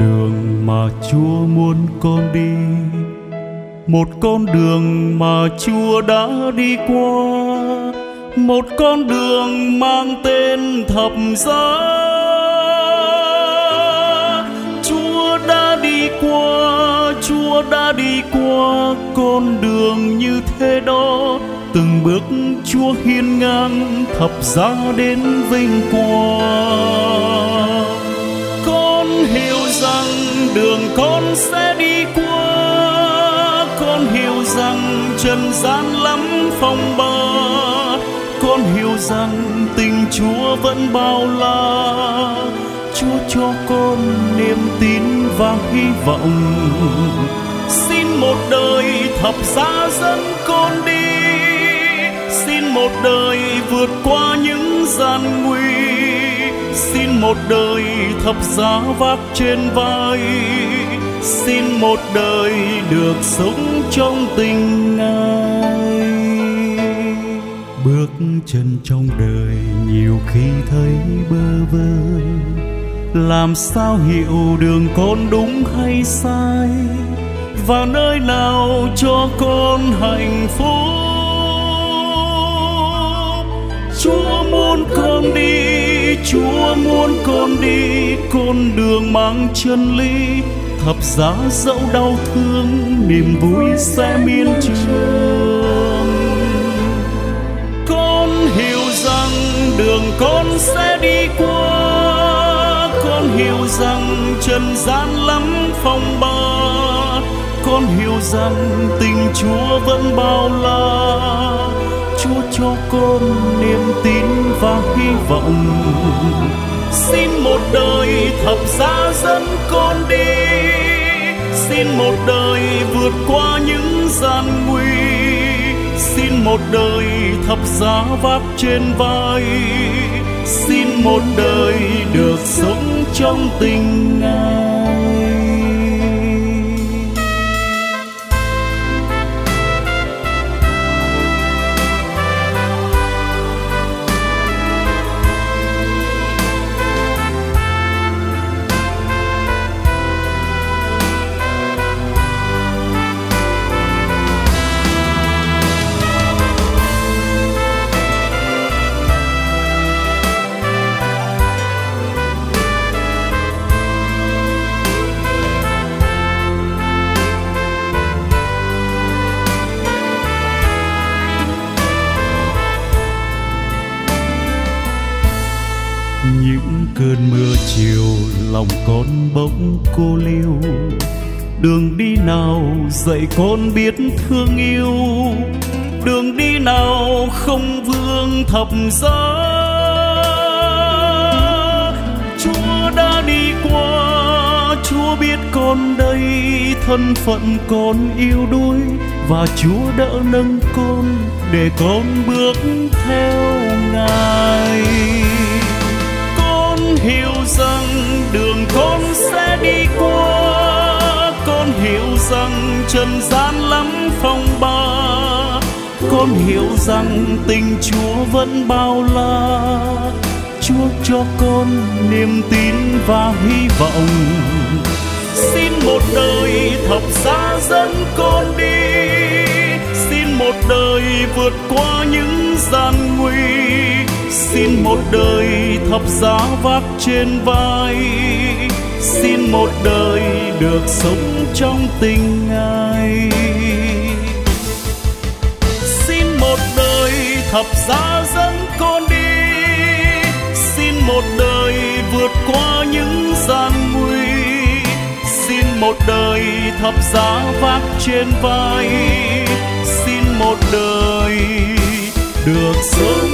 đường mà Chúa muốn con đi. Một con đường mà Chúa đã đi qua. Một con đường mang tên thập giá. Chúa đã đi qua, Chúa đã đi qua con đường như thế đó. Từng bước Chúa hiên ngang thập giá đến vinh quang. Đường con sẽ đi qua. Con hiểu rằng trần gian lắm phong ba. Con hiểu rằng tình chúa vẫn bao la. Chúa cho con niềm tin và hy vọng. Xin một đời thập giá dẫn con đi. Xin một đời vượt qua những gian nguy xin một đời thập giá vác trên vai. Xin một đời được sống trong tình ngài bước chân trong đời nhiều khi thấy bơ vơ. Làm sao hiểu đường con đúng hay sai? Và nơi nào cho con hạnh phúc? Chúa muốn con đi con đi, con đường mang chân lý. Thập giá dẫu đau thương, niềm vui sẽ miên trường. Con hiểu rằng đường con sẽ đi qua. Con hiểu rằng trần gian lắm phong ba. Con hiểu rằng tình chúa vẫn bao la. Chúa cho con niềm tin và hy vọng xin một đời thập giá dẫn con đi. Xin một đời vượt qua những gian nguy. Xin một đời thập giá vác trên vai. Xin một đời được sống trong tình ngài lòng con bỗng cô liêu. Đường đi nào dạy con biết thương yêu. Đường đi nào không vương thập giá. Chúa đã đi qua, chúa biết con đây thân phận con yêu đuối. Và chúa đỡ nâng con để con bước theo ngài. Con hiểu rằng đường con sẽ đi qua, con hiểu rằng trần gian lắm phong ba. Con hiểu rằng tình chúa vẫn bao la, chúa cho con niềm tin và hy vọng. Xin một đời thập giá dẫn con đi, xin một đời vượt qua những gian nguy xin một đời thập giá vác trên vai. Xin một đời được sống trong tình ngài xin một đời thập giá dẫn con đi. Xin một đời vượt qua những gian nguy. Xin một đời thập giá vác trên vai. Xin một đời được sống